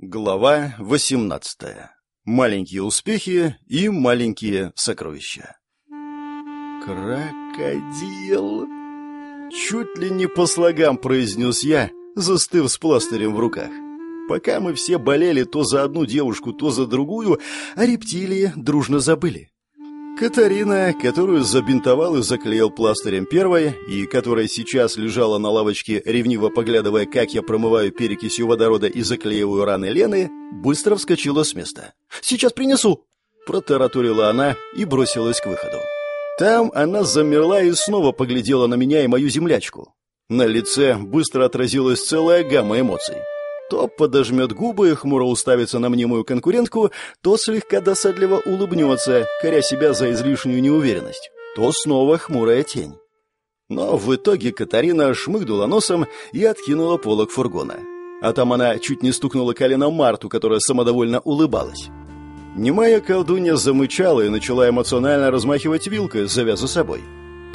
Глава 18. Маленькие успехи и маленькие сокровища. Крокодил. Чуть ли не по слогам произнес я, застыв с пластырем в руках. Пока мы все болели то за одну девушку, то за другую, а рептилии дружно забыли. Катарина, которую забинтовал и заклеил пластырем первой, и которая сейчас лежала на лавочке, ревниво поглядывая, как я промываю перекисью водорода и заклеиваю раны Лены, быстро вскочила с места. «Сейчас принесу!» Протараторила она и бросилась к выходу. Там она замерла и снова поглядела на меня и мою землячку. На лице быстро отразилась целая гамма эмоций. То подожмет губы хмуро уставится на мнимую конкурентку, то слегка досадливо улыбнется, коря себя за излишнюю неуверенность, то снова хмурая тень. Но в итоге Катарина шмыгнула носом и откинула полок фургона. А там она чуть не стукнула коленом Марту, которая самодовольно улыбалась. Немая колдунья замычала и начала эмоционально размахивать вилкой, зовя за собой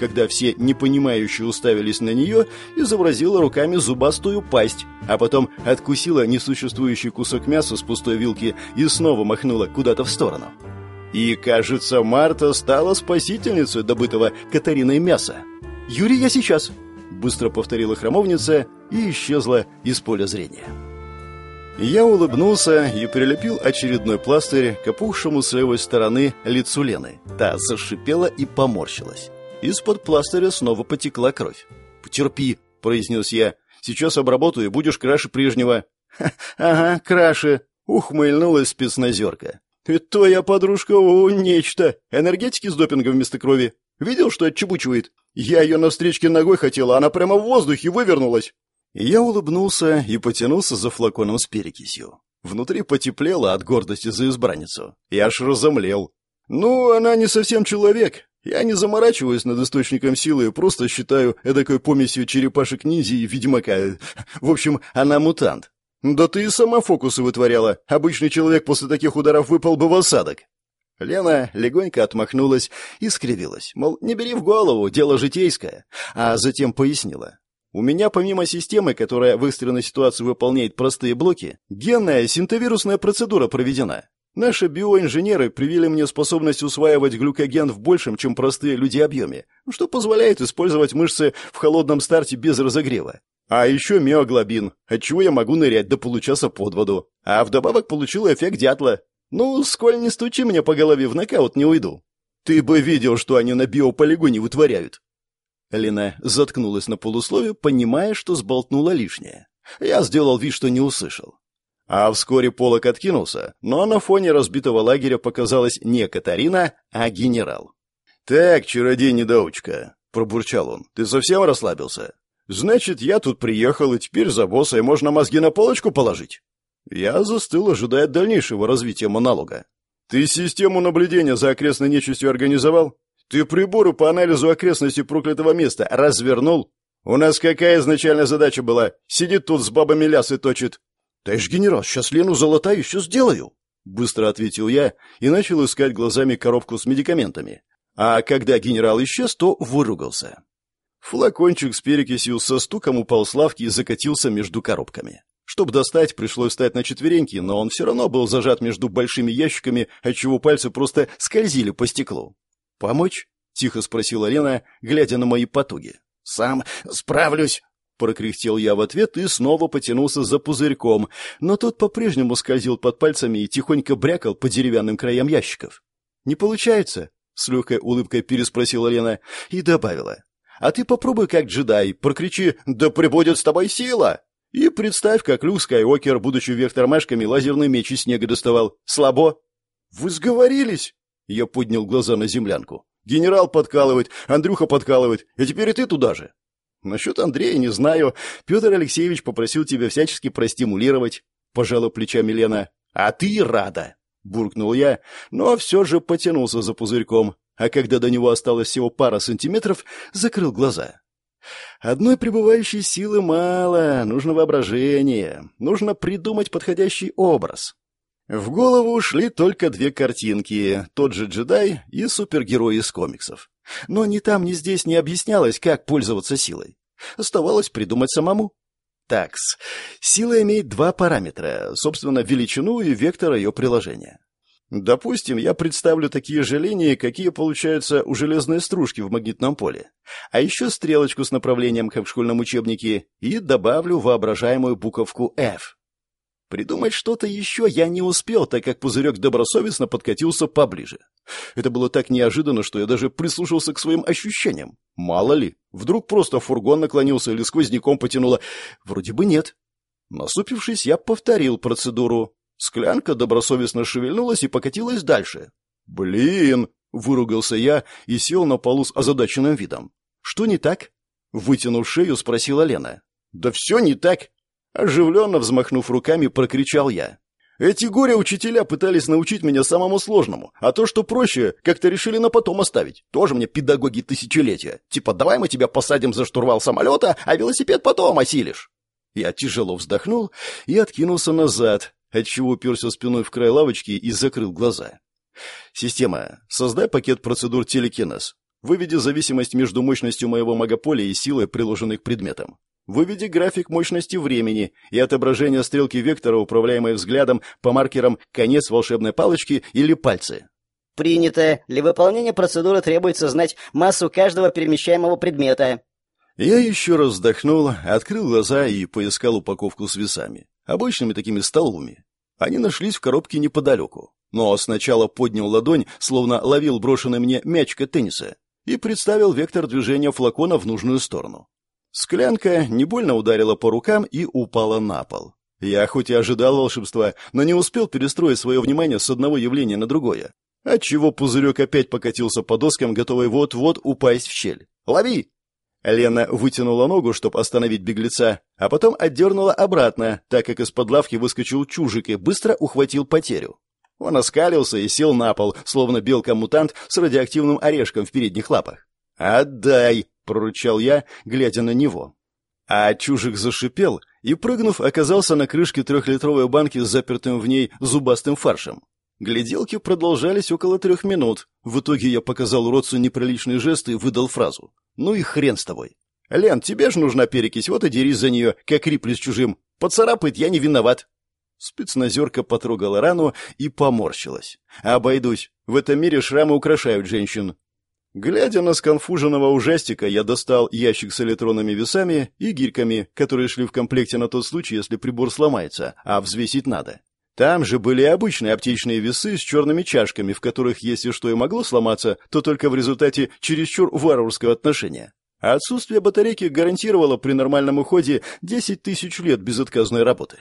когда все непонимающие уставились на нее, изобразила руками зубастую пасть, а потом откусила несуществующий кусок мяса с пустой вилки и снова махнула куда-то в сторону. И, кажется, Марта стала спасительницей добытого Катариной мяса. «Юрий, я сейчас!» — быстро повторила храмовница и исчезла из поля зрения. Я улыбнулся и прилепил очередной пластырь к опухшему с левой стороны лицу Лены. Та зашипела и поморщилась. Из-под пластыря снова потекла кровь. «Потерпи», — произнес я. «Сейчас обработаю, и будешь краше прежнего». «Ага, краше», — ухмыльнулась спецназерка. «И твоя подружка, о, нечто. Энергетики с допингом вместо крови. Видел, что отчебучивает? Я ее на встречке ногой хотела, она прямо в воздухе вывернулась». Я улыбнулся и потянулся за флаконом с перекисью. Внутри потеплело от гордости за избранницу. Я аж разомлел. «Ну, она не совсем человек. Я не заморачиваюсь над источником силы, просто считаю эдакой помесью черепашек-ниндзя и ведьмака. В общем, она мутант. Да ты и сама фокусы вытворяла. Обычный человек после таких ударов выпал бы в осадок. Лена легонько отмахнулась и скривилась, мол, не бери в голову, дело житейское, а затем пояснила. У меня помимо системы, которая в экстренной ситуации выполняет простые блоки, генная синтовирусная процедура проведена. Наши биоинженеры привили мне способность усваивать глюкоген в большем, чем простые люди объеме, что позволяет использовать мышцы в холодном старте без разогрева. А еще миоглобин, отчего я могу нырять до получаса под воду. А вдобавок получил эффект дятла. Ну, сколь не стучи мне по голове, в нокаут не уйду. Ты бы видел, что они на биополигоне вытворяют. Лена заткнулась на полуслове, понимая, что сболтнула лишнее. Я сделал вид, что не услышал. А вскоре полок откинулся, но на фоне разбитого лагеря показалась не Катарина, а генерал. «Так, чародей-недоучка», — пробурчал он, — «ты совсем расслабился? Значит, я тут приехал, и теперь за босса, и можно мозги на полочку положить?» Я застыл, ожидая дальнейшего развития монолога. «Ты систему наблюдения за окрестной нечистью организовал? Ты приборы по анализу окрестностей проклятого места развернул? У нас какая изначальная задача была? Сидит тут с бабами лясы точит. «Товарищ генерал, сейчас Лену золотаю еще сделаю!» Быстро ответил я и начал искать глазами коробку с медикаментами. А когда генерал исчез, то выругался. Флакончик с перекисью со стуком упал с лавки и закатился между коробками. Чтобы достать, пришлось встать на четвереньки, но он все равно был зажат между большими ящиками, отчего пальцы просто скользили по стеклу. «Помочь?» — тихо спросила Лена, глядя на мои потуги. «Сам справлюсь», Прокряхтел я в ответ и снова потянулся за пузырьком, но тот по-прежнему скользил под пальцами и тихонько брякал по деревянным краям ящиков. «Не получается?» — с легкой улыбкой переспросила Лена и добавила. «А ты попробуй как джедай, прокричи «Да прибудет с тобой сила!» И представь, как Люк Скайуокер, будучи вверх тормашками, лазерный меч из снега доставал. Слабо? «Вы сговорились?» Я поднял глаза на землянку. «Генерал подкалывает, Андрюха подкалывает, и теперь и ты туда же». Насчет Андрея не знаю. Петр Алексеевич попросил тебя всячески простимулировать. Пожала плечами Лена. А ты рада. Буркнул я, но все же потянулся за пузырьком, а когда до него осталось всего пара сантиметров, закрыл глаза. Одной пребывающей силы мало, нужно воображение, нужно придумать подходящий образ. В голову шли только две картинки, тот же джедай и супергерой из комиксов. Но ни там, ни здесь не объяснялось, как пользоваться силой. Оставалось придумать самому. Такс. Сила имеет два параметра, собственно, величину и вектор ее приложения. Допустим, я представлю такие же линии, какие получаются у железной стружки в магнитном поле. А еще стрелочку с направлением, как в школьном учебнике, и добавлю воображаемую буковку F. Придумать что-то еще я не успел, так как пузырек добросовестно подкатился поближе. Это было так неожиданно, что я даже прислушался к своим ощущениям. Мало ли, вдруг просто фургон наклонился или сквозняком потянуло. Вроде бы нет. Насупившись, я повторил процедуру. Склянка добросовестно шевельнулась и покатилась дальше. «Блин!» — выругался я и сел на полу с озадаченным видом. «Что не так?» — вытянув шею, спросила Лена. «Да все не так!» Оживленно взмахнув руками, прокричал я. «Эти горе-учителя пытались научить меня самому сложному, а то, что проще, как-то решили на потом оставить. Тоже мне педагоги тысячелетия. Типа, давай мы тебя посадим за штурвал самолета, а велосипед потом осилишь». Я тяжело вздохнул и откинулся назад, отчего уперся спиной в край лавочки и закрыл глаза. «Система, создай пакет процедур телекинез. Выведи зависимость между мощностью моего магополя и силой, приложенной к предметам. Выведи график мощности времени и отображение стрелки вектора, управляемой взглядом по маркерам конец волшебной палочки или пальцы. Принято. Для выполнения процедуры требуется знать массу каждого перемещаемого предмета. Я еще раз вздохнул, открыл глаза и поискал упаковку с весами. Обычными такими столовыми. Они нашлись в коробке неподалеку. Но сначала поднял ладонь, словно ловил брошенный мне мячка тенниса, и представил вектор движения флакона в нужную сторону. Склянка не больно ударила по рукам и упала на пол. Я хоть и ожидал волшебства, но не успел перестроить свое внимание с одного явления на другое. Отчего пузырек опять покатился по доскам, готовый вот-вот упасть в щель. «Лови!» Лена вытянула ногу, чтобы остановить беглеца, а потом отдернула обратно, так как из-под лавки выскочил чужик и быстро ухватил потерю. Он оскалился и сел на пол, словно белка-мутант с радиоактивным орешком в передних лапах. «Отдай!» — прорычал я, глядя на него. А чужик зашипел и, прыгнув, оказался на крышке трехлитровой банки с запертым в ней зубастым фаршем. Гляделки продолжались около трех минут. В итоге я показал уродцу неприличный жест и выдал фразу. «Ну и хрен с тобой. Лен, тебе же нужна перекись, вот и дерись за нее, как рипли с чужим. Поцарапает, я не виноват». Спецназерка потрогала рану и поморщилась. «Обойдусь. В этом мире шрамы украшают женщин. Глядя на сконфуженного ужастика, я достал ящик с электронными весами и гирьками, которые шли в комплекте на тот случай, если прибор сломается, а взвесить надо. Там же были обычные аптечные весы с черными чашками, в которых, если что и могло сломаться, то только в результате чересчур варварского отношения. Отсутствие батарейки гарантировало при нормальном уходе 10 тысяч лет безотказной работы.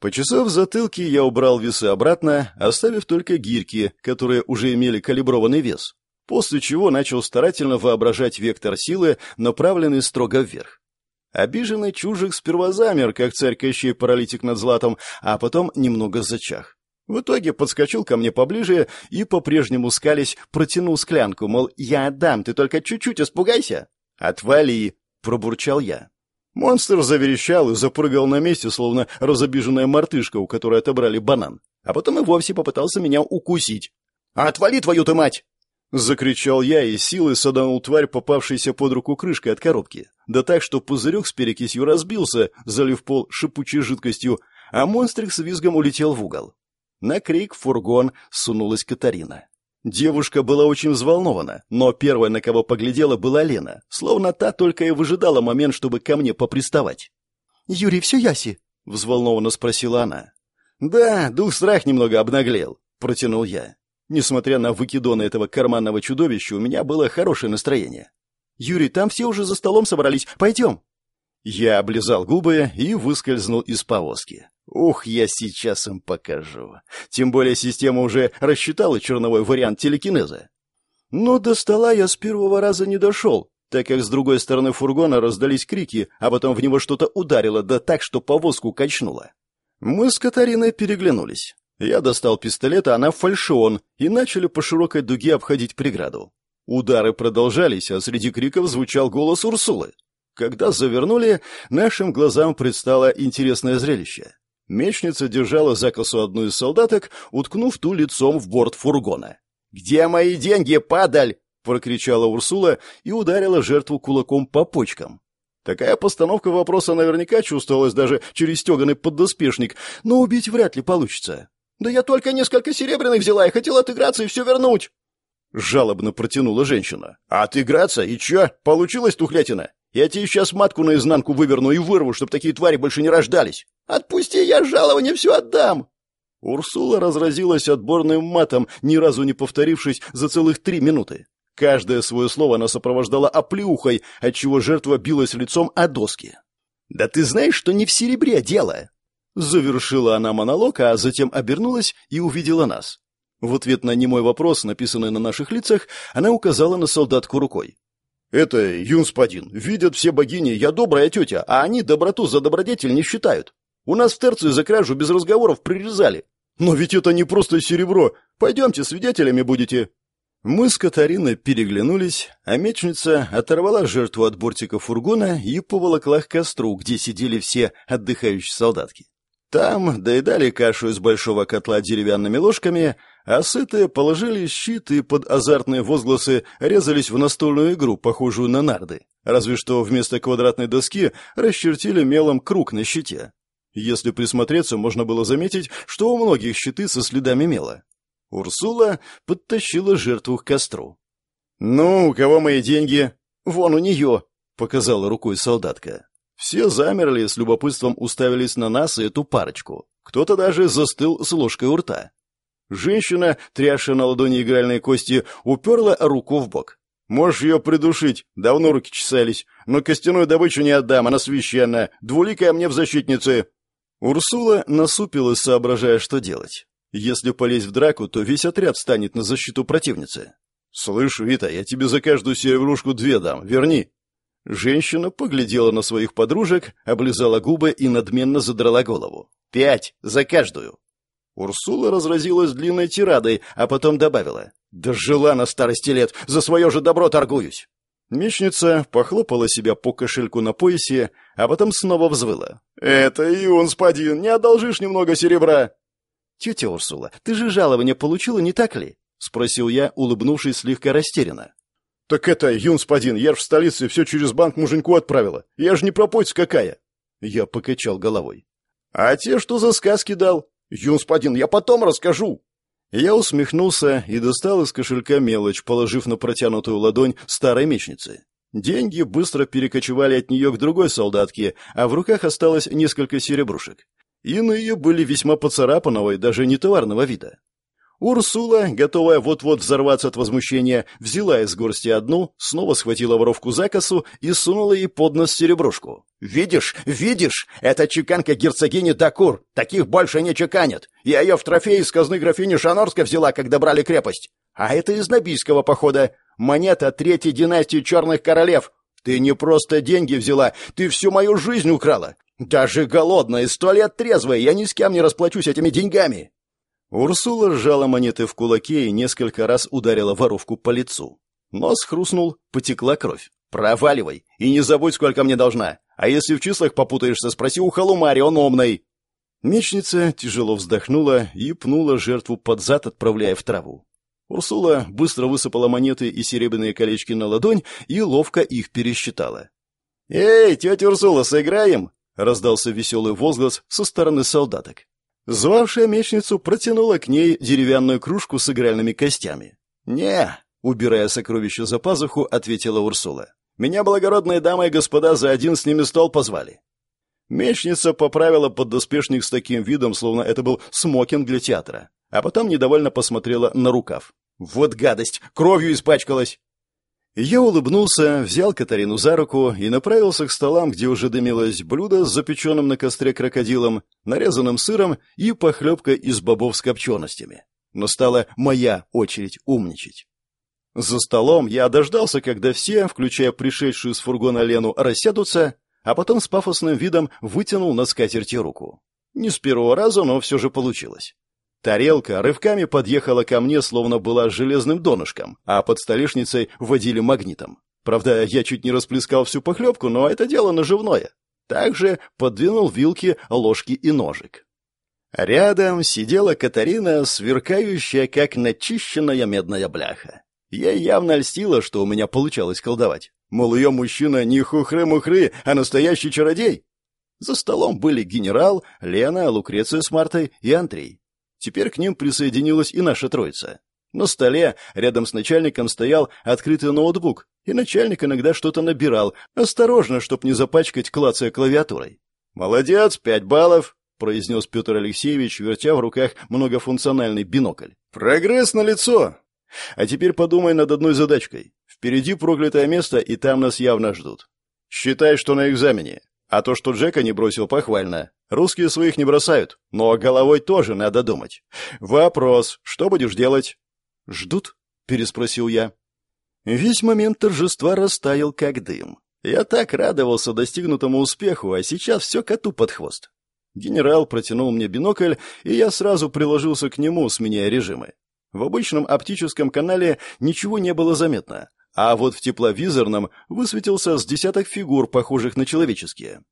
Почесав затылки, я убрал весы обратно, оставив только гирьки, которые уже имели калиброванный вес, после чего начал старательно воображать вектор силы, направленный строго вверх. Обиженный чужик сперва замер, как царь Кощей паралитик над златом, а потом немного зачах. В итоге подскочил ко мне поближе и, по-прежнему скались, протянул склянку, мол, я отдам, ты только чуть-чуть испугайся. «Отвали!» — пробурчал я. Монстр заверещал и запрыгал на месте, словно разобиженная мартышка, у которой отобрали банан. А потом и вовсе попытался меня укусить. «Отвали, твою-то мать!» Закричал я и силой саданул тварь, попавшейся под руку крышкой от коробки. Да так, что пузырек с перекисью разбился, залив пол шипучей жидкостью, а монстрик с визгом улетел в угол. На крик в фургон сунулась Катарина. Девушка была очень взволнована, но первой, на кого поглядела, была Лена, словно та только и выжидала момент, чтобы ко мне поприставать. «Юрий, все яси?» — взволнованно спросила она. «Да, дух страх немного обнаглел», — протянул я. Несмотря на выкидоны этого карманного чудовища, у меня было хорошее настроение. «Юрий, там все уже за столом собрались. Пойдем». Я облизал губы и выскользнул из повозки. Ух, я сейчас им покажу. Тем более система уже рассчитала черновой вариант телекинеза. Но до стола я с первого раза не дошел, так как с другой стороны фургона раздались крики, а потом в него что-то ударило, да так, что повозку качнуло. Мы с Катариной переглянулись. Я достал пистолет, а она фальшион, и начали по широкой дуге обходить преграду. Удары продолжались, а среди криков звучал голос Урсулы. Когда завернули, нашим глазам предстало интересное зрелище. Мечница держала за косу одну из солдаток, уткнув ту лицом в борт фургона. «Где мои деньги, падаль?» — прокричала Урсула и ударила жертву кулаком по почкам. Такая постановка вопроса наверняка чувствовалась даже через стеганый поддоспешник, но убить вряд ли получится. «Да я только несколько серебряных взяла и хотела отыграться и все вернуть!» Жалобно протянула женщина. «А отыграться? И чё? Получилось, тухлятина? Я тебе сейчас матку наизнанку выверну и вырву, чтобы такие твари больше не рождались. Отпусти, я жалование все отдам!» Урсула разразилась отборным матом, ни разу не повторившись за целых три минуты. Каждое свое слово она сопровождала оплеухой, отчего жертва билась лицом о доски. «Да ты знаешь, что не в серебре дело!» Завершила она монолог, а затем обернулась и увидела нас. В ответ на немой вопрос, написанный на наших лицах, она указала на солдатку рукой. «Это Юнспадин. Видят все богини, я добрая тетя, а они доброту за добродетель не считают. У нас в терции за кражу без разговоров прирезали. Но ведь это не просто серебро. Пойдемте, свидетелями будете». Мы с Катариной переглянулись, а мечница оторвала жертву от бортика фургона и поволокла к костру, где сидели все отдыхающие солдатки. Там доедали кашу из большого котла деревянными ложками, а сытые положили щит и под азартные возгласы резались в настольную игру, похожую на нарды. Разве что вместо квадратной доски расчертили мелом круг на щите. Если присмотреться, можно было заметить, что у многих щиты со следами мела. Урсула подтащила жертву к костру. «Ну, у кого мои деньги?» «Вон у нее», — показала рукой солдатка. Все замерли, с любопытством уставились на нас и эту парочку. Кто-то даже застыл с ложкой у рта. Женщина, трясшая на ладони игральные кости, уперла руку в бок. «Можешь ее придушить, давно руки чесались, но костяную добычу не отдам, она священная, двуликая мне в защитнице». Урсула насупилась, соображая, что делать. Если полезть в драку, то весь отряд станет на защиту противницы. «Слышь, Вита, я тебе за каждую серебрушку две дам, верни». Женщина поглядела на своих подружек, облизала губы и надменно задрала голову. «Пять за каждую». Урсула разразилась длинной тирадой, а потом добавила. «Да жила на старости лет, за свое же добро торгуюсь». Мечница похлопала себя по кошельку на поясе, а потом снова взвыла. «Это и он, спадин, не одолжишь немного серебра?» «Тетя Урсула, ты же жалование получила, не так ли?» — спросил я, улыбнувшись слегка растерянно. «Так это, юнспадин, я ж в столице все через банк муженьку отправила. Я ж не пропойц какая!» Я покачал головой. «А те, что за сказки дал? Юнспадин, я потом расскажу!» Я усмехнулся и достал из кошелька мелочь, положив на протянутую ладонь старой мечницы. Деньги быстро перекочевали от нее к другой солдатке, а в руках осталось несколько серебрушек. Иные были весьма поцарапанного и даже не товарного вида. Урсула, готовая вот-вот взорваться от возмущения, взяла из горсти одну, снова схватила воровку за косу и сунула ей под нос серебрушку. «Видишь, видишь, это чеканка герцогини Дакур, таких больше не чеканят. Я ее в трофей из казны графини Шанорска взяла, когда брали крепость. А это из Набийского похода, монета третьей династии черных королев. Ты не просто деньги взяла, ты всю мою жизнь украла. Даже голодная и сто лет трезвая, я ни с кем не расплачусь этими деньгами. Урсула сжала монеты в кулаке и несколько раз ударила воровку по лицу. Нос хрустнул, потекла кровь. «Проваливай! И не забудь, сколько мне должна! А если в числах попутаешься, спроси у Халумари, он умный!» Мечница тяжело вздохнула и пнула жертву под зад, отправляя в траву. Урсула быстро высыпала монеты и серебряные колечки на ладонь и ловко их пересчитала. «Эй, тетя Урсула, сыграем?» раздался веселый возглас со стороны солдаток. Звавшая мечницу протянула к ней деревянную кружку с игральными костями. «Не», — убирая сокровище за пазуху, ответила Урсула. «Меня благородные дамы и господа за один с ними стол позвали». Мечница поправила поддоспешник с таким видом, словно это был смокинг для театра, а потом недовольно посмотрела на рукав. «Вот гадость! Кровью испачкалась!» Я улыбнулся, взял Катарину за руку и направился к столам, где уже дымилось блюдо с запеченным на костре крокодилом, нарезанным сыром и похлебкой из бобов с копченостями. Но стала моя очередь умничать. За столом я дождался, когда все, включая пришедшую с фургона Лену, рассядутся, а потом с пафосным видом вытянул на скатерти руку. Не с первого раза, но все же получилось. Тарелка рывками подъехала ко мне, словно была железным донышком, а под столешницей водили магнитом. Правда, я чуть не расплескал всю похлебку, но это дело наживное. Также подвинул вилки, ложки и ножик. Рядом сидела Катарина, сверкающая, как начищенная медная бляха. Ей явно льстило, что у меня получалось колдовать. Мол, ее мужчина не хухры-мухры, а настоящий чародей. За столом были генерал, Лена, Лукреция с Мартой и Андрей. Теперь к ним присоединилась и наша троица. На столе рядом с начальником стоял открытый ноутбук, и начальник иногда что-то набирал, осторожно, чтоб не запачкать клацая клавиатурой. «Молодец, пять баллов!» — произнес Петр Алексеевич, вертя в руках многофункциональный бинокль. «Прогресс на лицо. А теперь подумай над одной задачкой. Впереди проклятое место, и там нас явно ждут. Считай, что на экзамене. А то, что Джека не бросил, похвально. Русские своих не бросают, но головой тоже надо думать. Вопрос, что будешь делать? «Ждут?» — переспросил я. Весь момент торжества растаял, как дым. Я так радовался достигнутому успеху, а сейчас все коту под хвост. Генерал протянул мне бинокль, и я сразу приложился к нему, сменяя режимы. В обычном оптическом канале ничего не было заметно, а вот в тепловизорном высветился с десяток фигур, похожих на человеческие.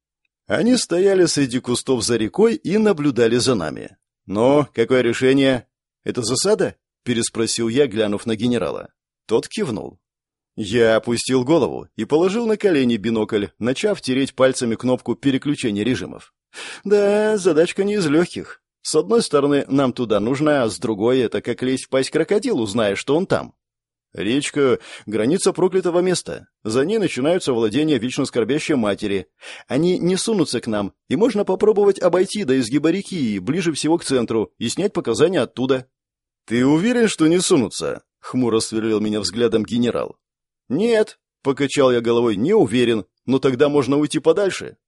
Они стояли среди кустов за рекой и наблюдали за нами. «Но какое решение? Это засада?» переспросил я, глянув на генерала. Тот кивнул. Я опустил голову и положил на колени бинокль, начав тереть пальцами кнопку переключения режимов. Да, задачка не из легких. С одной стороны, нам туда нужно, а с другой — это как лезть в пасть крокодилу, зная, что он там. Речка — граница проклятого места. За ней начинаются владения вечно скорбящей матери. Они не сунутся к нам, и можно попробовать обойти до изгиба реки, ближе всего к центру, и снять показания оттуда. «Ты уверен, что не сунутся?» — хмуро сверлил меня взглядом генерал. «Нет», — покачал я головой, — «не уверен, но тогда можно уйти подальше».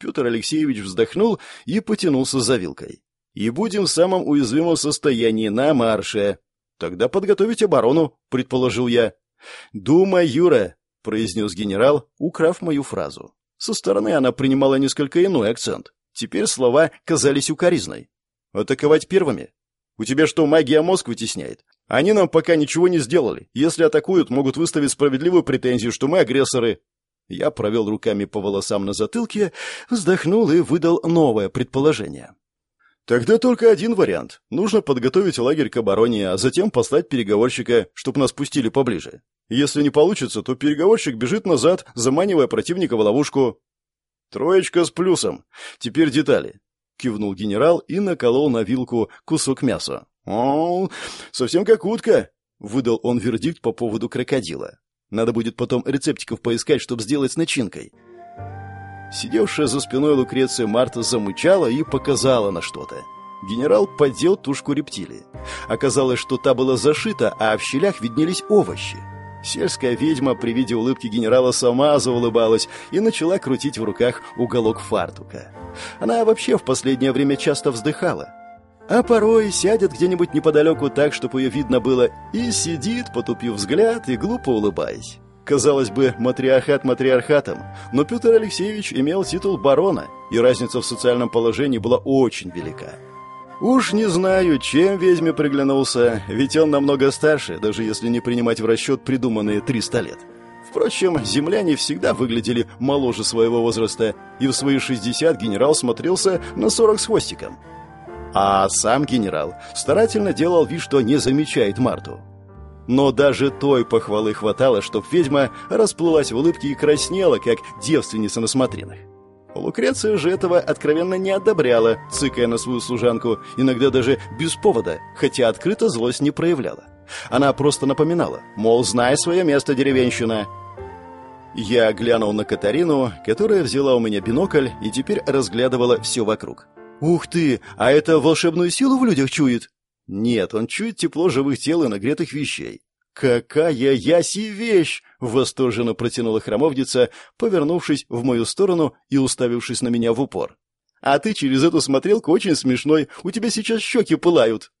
Петр Алексеевич вздохнул и потянулся за вилкой. «И будем в самом уязвимом состоянии на марше». «Тогда подготовить оборону», — предположил я. «Думай, Юра», — произнес генерал, украв мою фразу. Со стороны она принимала несколько иной акцент. Теперь слова казались укоризной. «Атаковать первыми?» У тебя что, магия мозг вытесняет? Они нам пока ничего не сделали. Если атакуют, могут выставить справедливую претензию, что мы агрессоры. Я провел руками по волосам на затылке, вздохнул и выдал новое предположение. Тогда только один вариант. Нужно подготовить лагерь к обороне, а затем послать переговорщика, чтобы нас пустили поближе. Если не получится, то переговорщик бежит назад, заманивая противника в ловушку. Троечка с плюсом. Теперь детали кивнул генерал и наколол на вилку кусок мяса. «О, совсем как утка!» — выдал он вердикт по поводу крокодила. «Надо будет потом рецептиков поискать, чтобы сделать с начинкой». Сидевшая за спиной Лукреция Марта замычала и показала на что-то. Генерал поддел тушку рептилии. Оказалось, что та была зашита, а в щелях виднелись овощи. Сельская ведьма при виде улыбки генерала сама заулыбалась и начала крутить в руках уголок фартука. Она вообще в последнее время часто вздыхала. А порой сядет где-нибудь неподалеку так, чтобы ее видно было, и сидит, потупив взгляд и глупо улыбаясь. Казалось бы, матриархат матриархатом, но Петр Алексеевич имел титул барона, и разница в социальном положении была очень велика. Уж не знаю, чем ведьме приглянулся, ведь он намного старше, даже если не принимать в расчет придуманные 300 лет. Впрочем, земляне всегда выглядели моложе своего возраста, и в свои 60 генерал смотрелся на 40 с хвостиком. А сам генерал старательно делал вид, что не замечает Марту. Но даже той похвалы хватало, чтоб ведьма расплылась в улыбке и краснела, как девственница на смотринах. Лукреция же этого откровенно не одобряла, цыкая на свою служанку, иногда даже без повода, хотя открыто злость не проявляла. Она просто напоминала, мол, знай свое место, деревенщина. Я глянул на Катарину, которая взяла у меня бинокль и теперь разглядывала все вокруг. «Ух ты! А это волшебную силу в людях чует?» «Нет, он чует тепло живых тел и нагретых вещей. «Какая яси вещь!» — восторженно протянула храмовница, повернувшись в мою сторону и уставившись на меня в упор. «А ты через эту смотрелку очень смешной, у тебя сейчас щеки пылают!»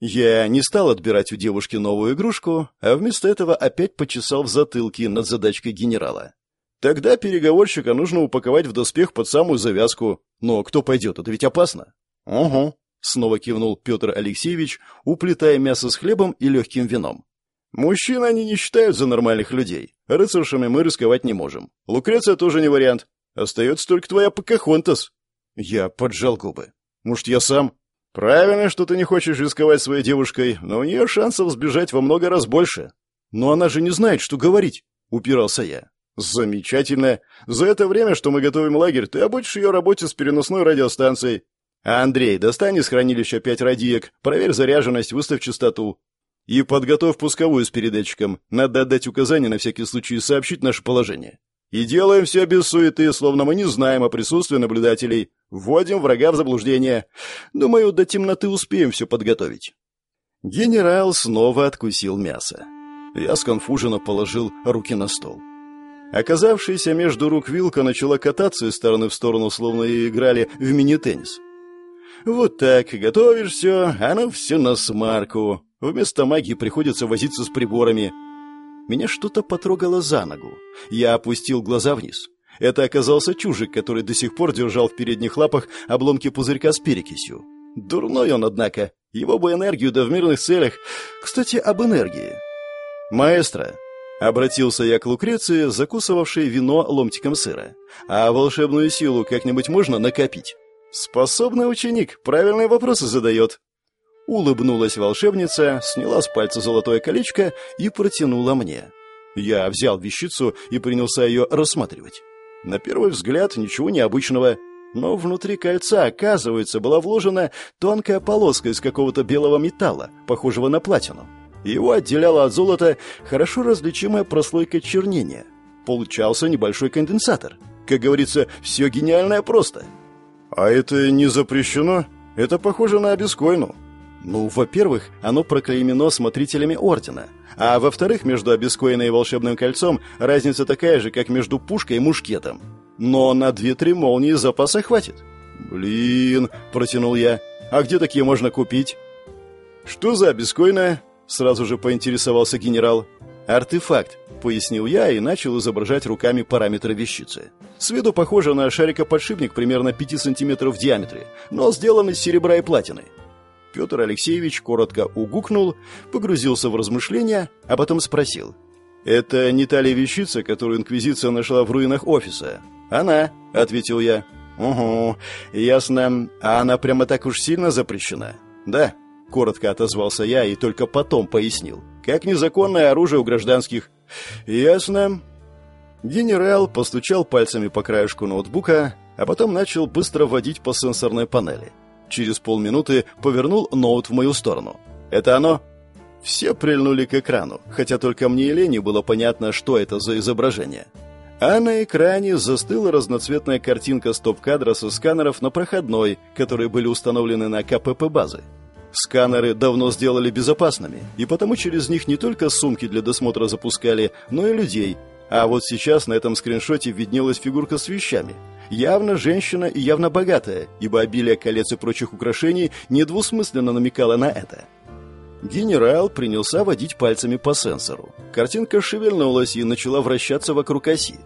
Я не стал отбирать у девушки новую игрушку, а вместо этого опять почесал в затылке над задачкой генерала. Тогда переговорщика нужно упаковать в доспех под самую завязку. Но кто пойдет, это ведь опасно. — Угу, — снова кивнул Петр Алексеевич, уплетая мясо с хлебом и легким вином. Мужчин они не считают за нормальных людей. Рыцаршами мы рисковать не можем. Лукреция тоже не вариант. Остается только твоя Покахонтас. Я поджал губы. Может, я сам? Правильно, что ты не хочешь рисковать своей девушкой, но у нее шансов сбежать во много раз больше. Но она же не знает, что говорить, упирался я. Замечательно. За это время, что мы готовим лагерь, ты обучишь ее работе с переносной радиостанцией. А Андрей, достань из хранилища пять радиек, проверь заряженность, выставь частоту. И подготовь пусковую с передатчиком. Надо отдать указания на всякий случай и сообщить наше положение. И делаем все без суеты, словно мы не знаем о присутствии наблюдателей. Вводим врага в заблуждение. Думаю, до темноты успеем все подготовить. Генерал снова откусил мясо. Я сконфуженно положил руки на стол. Оказавшаяся между рук вилка начала кататься из стороны в сторону, словно и играли в мини-теннис. Вот так, готовишь все, а ну все на смарку. Вместо магии приходится возиться с приборами. Меня что-то потрогало за ногу. Я опустил глаза вниз. Это оказался чужик, который до сих пор держал в передних лапах обломки пузырька с перекисью. Дурной он, однако. Его бы энергию, да в мирных целях. Кстати, об энергии. «Маэстро», — обратился я к Лукреции, закусывавшей вино ломтиком сыра. «А волшебную силу как-нибудь можно накопить?» «Способный ученик, правильные вопросы задает». Улыбнулась волшебница, сняла с пальца золотое колечко и протянула мне. Я взял вещицу и принялся ее рассматривать. На первый взгляд ничего необычного, но внутри кольца, оказывается, была вложена тонкая полоска из какого-то белого металла, похожего на платину. Его отделяла от золота хорошо различимая прослойка чернения. Получался небольшой конденсатор. Как говорится, все гениальное просто. А это не запрещено? Это похоже на обескойну. Ну, во-первых, оно проклеймено смотрителями Ордена. А во-вторых, между обескоиной и волшебным кольцом разница такая же, как между пушкой и мушкетом. Но на две-три молнии запаса хватит. «Блин», — протянул я, — «а где такие можно купить?» «Что за обескойная?» — сразу же поинтересовался генерал. «Артефакт», — пояснил я и начал изображать руками параметры вещицы. С виду похоже на шарикоподшипник примерно 5 сантиметров в диаметре, но сделан из серебра и платины. Петр Алексеевич коротко угукнул, погрузился в размышления, а потом спросил. «Это не та ли вещица, которую Инквизиция нашла в руинах офиса?» «Она», — ответил я. «Угу, ясно. А она прямо так уж сильно запрещена?» «Да», — коротко отозвался я и только потом пояснил. «Как незаконное оружие у гражданских». «Ясно». Генерал постучал пальцами по краешку ноутбука, а потом начал быстро водить по сенсорной панели. Через полминуты повернул ноут в мою сторону. «Это оно?» Все прильнули к экрану, хотя только мне и Лене было понятно, что это за изображение. А на экране застыла разноцветная картинка стоп-кадра со сканеров на проходной, которые были установлены на КПП базы. Сканеры давно сделали безопасными, и потому через них не только сумки для досмотра запускали, но и людей. А вот сейчас на этом скриншоте виднелась фигурка с вещами – Явно женщина и явно богатая, ибо обилие колец и прочих украшений недвусмысленно намекало на это. Генерал принялся водить пальцами по сенсору. Картинка шевельнулась и начала вращаться вокруг оси.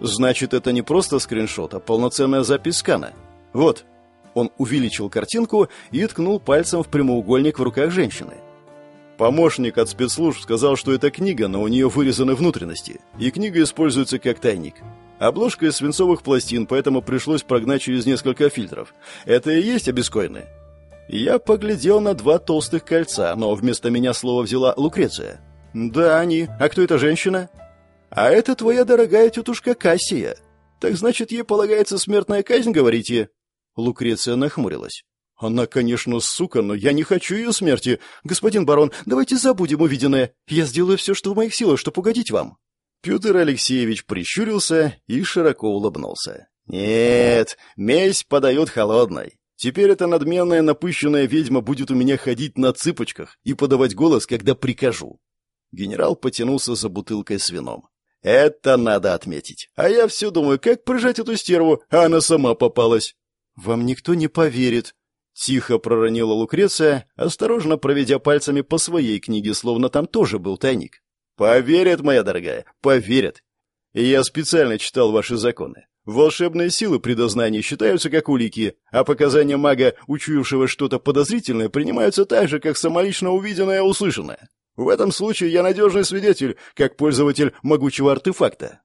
Значит, это не просто скриншот, а полноценная запись скана. Вот. Он увеличил картинку и ткнул пальцем в прямоугольник в руках женщины. Помощник от спецслужб сказал, что это книга, но у нее вырезаны внутренности, и книга используется как тайник. Обложка из свинцовых пластин, поэтому пришлось прогнать через несколько фильтров. Это и есть обескойны. Я поглядел на два толстых кольца, но вместо меня слово взяла Лукреция. «Да, они. А кто эта женщина?» «А это твоя дорогая тетушка Кассия. Так значит, ей полагается смертная казнь, говорите?» Лукреция нахмурилась. «Она, конечно, сука, но я не хочу ее смерти. Господин барон, давайте забудем увиденное. Я сделаю все, что в моих силах, чтобы угодить вам». Петр Алексеевич прищурился и широко улыбнулся. «Нет, месть подает холодной. Теперь эта надменная напыщенная ведьма будет у меня ходить на цыпочках и подавать голос, когда прикажу». Генерал потянулся за бутылкой с вином. «Это надо отметить. А я все думаю, как прижать эту стерву, а она сама попалась». «Вам никто не поверит», — тихо проронила Лукреция, осторожно проведя пальцами по своей книге, словно там тоже был тайник. Поверят, моя дорогая, поверят. Я специально читал ваши законы. Волшебные силы при дознании считаются как улики, а показания мага, учуявшего что-то подозрительное, принимаются так же, как самолично увиденное и услышанное. В этом случае я надежный свидетель, как пользователь могучего артефакта.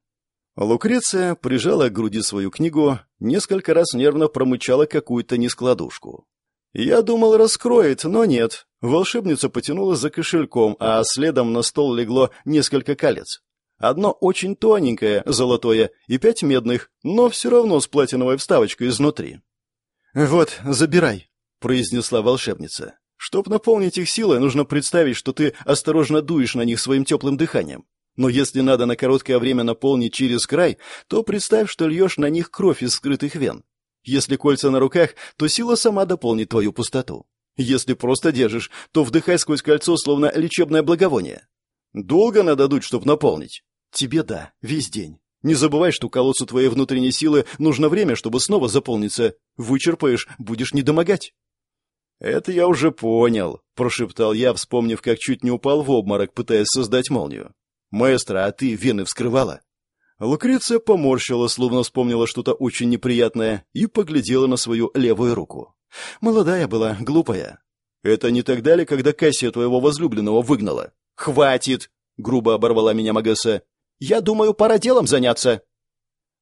Лукреция прижала к груди свою книгу, несколько раз нервно промычала какую-то нескладушку. Я думал, раскроет, но нет. Волшебница потянула за кошельком, а следом на стол легло несколько колец. Одно очень тоненькое, золотое, и пять медных, но все равно с платиновой вставочкой изнутри. «Вот, забирай», — произнесла волшебница. «Чтоб наполнить их силой, нужно представить, что ты осторожно дуешь на них своим теплым дыханием. Но если надо на короткое время наполнить через край, то представь, что льешь на них кровь из скрытых вен. Если кольца на руках, то сила сама дополнит твою пустоту. Если просто держишь, то вдыхай сквозь кольцо, словно лечебное благовоние. Долго надо дуть, чтобы наполнить? Тебе да, весь день. Не забывай, что колодцу твоей внутренней силы нужно время, чтобы снова заполниться. Вычерпаешь, будешь недомогать. Это я уже понял, прошептал я, вспомнив, как чуть не упал в обморок, пытаясь создать молнию. Маэстро, а ты вены вскрывала? Лукреция поморщила, словно вспомнила что-то очень неприятное, и поглядела на свою левую руку. Молодая была, глупая. Это не тогда ли, когда Кассия твоего возлюбленного выгнала? Хватит! Грубо оборвала меня Магесса. Я думаю, пора делом заняться.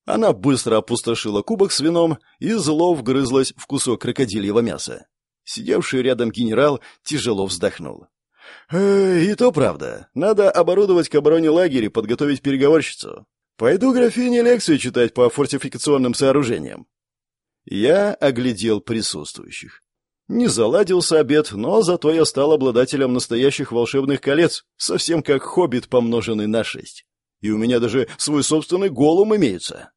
Она быстро опустошила кубок с вином и зло вгрызлась в кусок крокодильего мяса. Сидевший рядом генерал тяжело вздохнул. «Э, «И то правда. Надо оборудовать к обороне лагеря и подготовить переговорщицу. Пойду графине лекцию читать по фортификационным сооружениям». Я оглядел присутствующих. Не заладился обед, но зато я стал обладателем настоящих волшебных колец, совсем как хоббит, помноженный на шесть. И у меня даже свой собственный голум имеется.